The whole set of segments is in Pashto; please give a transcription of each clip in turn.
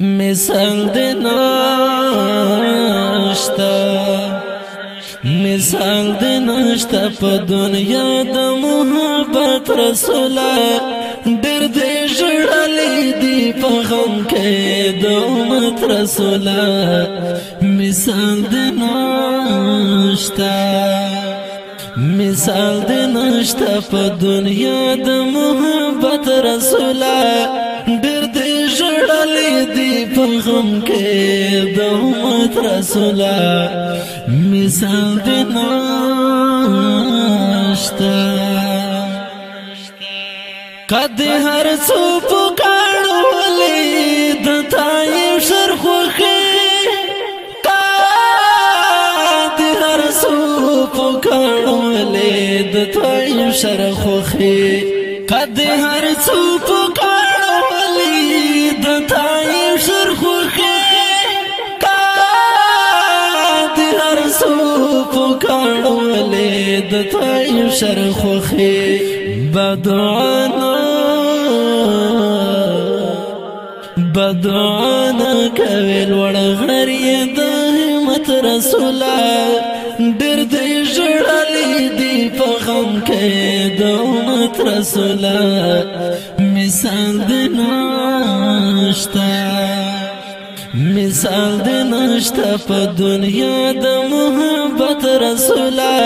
مثال د نشتا مثال د نشتا په دنیا د محبت رسول ډېر دې جوړلې دی په غم کې د امت رسول مثال د نشتا مثال د نشتا په دنیا د محبت رسول غم کې د امت رسولا مثال د نشتا قد هر څو پکړو ولې د تای شر خوخه قد هر څو د تای شر هر څو د طيب شرخ خي بدعنا بدعنا کوي لوړ غري د همت رسولا ډېر دې جوړلې دي په غم کې د همت رسولا مثال د ناشته مثال د نشته په دنیا د محبت رسولا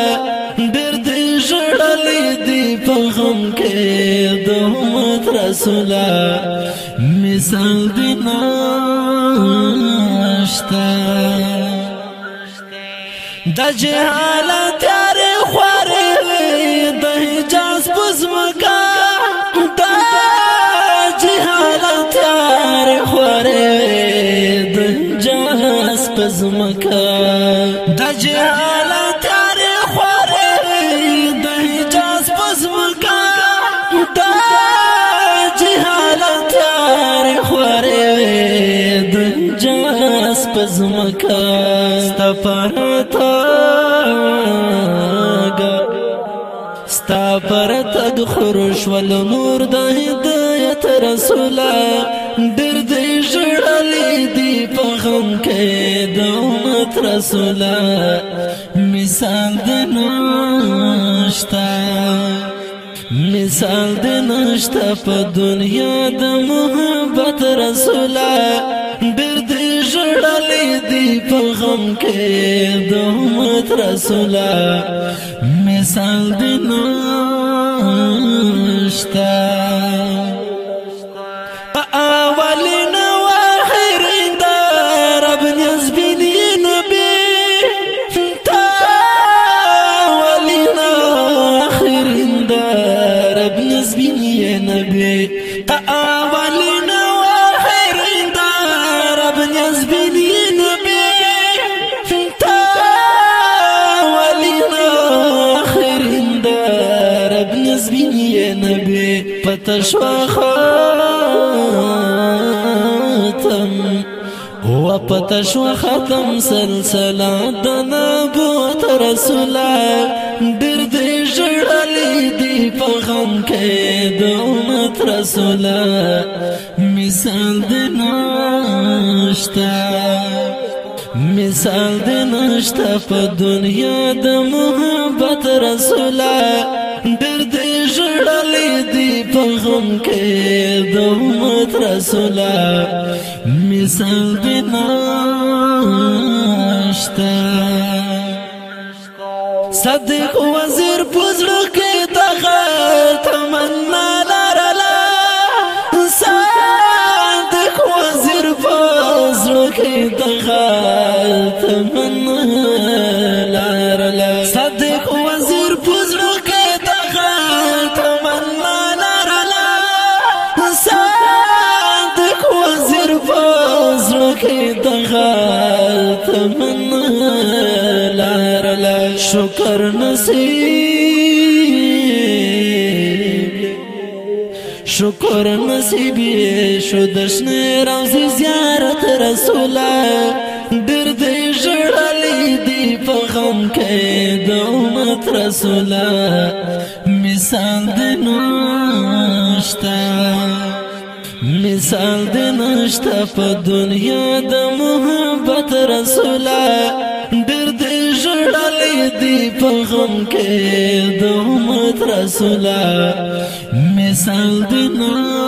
ډېر دې ژړلې دي په غم کې د امت رسولا مثال د نشته د جهالت تیارې خوارې زمکا د جهالت تیارې خورې د حجاز په زمکا د جهالت تیارې خورې د حجاز په زمکا ستپرتا ستا پر تګ خروش ول نور د هدایت رسوله درد ژړ رسول مثال د نشتا مثال د نشتا په دنیا د محبت رسول ډېر دې جړلې دی په غم کې د امت رسول مثال د نشتا نبی تا اولین نو آخر دا رب نزبینی نبی تا اولین نو آخر دا رب نزبینی نبی پتش و خاتم و پتش و ختم سلسله د نبوت رسوله در دې په غم کې د امت رسول مثال د نشتا مثال د نشتا په دنیا د محبت رسول درد جړلې دی په غم کې د امت رسول مثال د نشتا صدق وزیر پزړه کې صادق وزیر پزړو کې تخا تمنا لرلا صادق وزير پزړو کې تخا تمنا لرلا شکر نصیب شکر نصیب شو دشنه روز زیارت رسوله درد محمد رسول مثال د نشتا مثال د نشتا په دنیا د محبت رسول ډېر دې جوړلې دی په غم کې د محمد رسول مثال د نشتا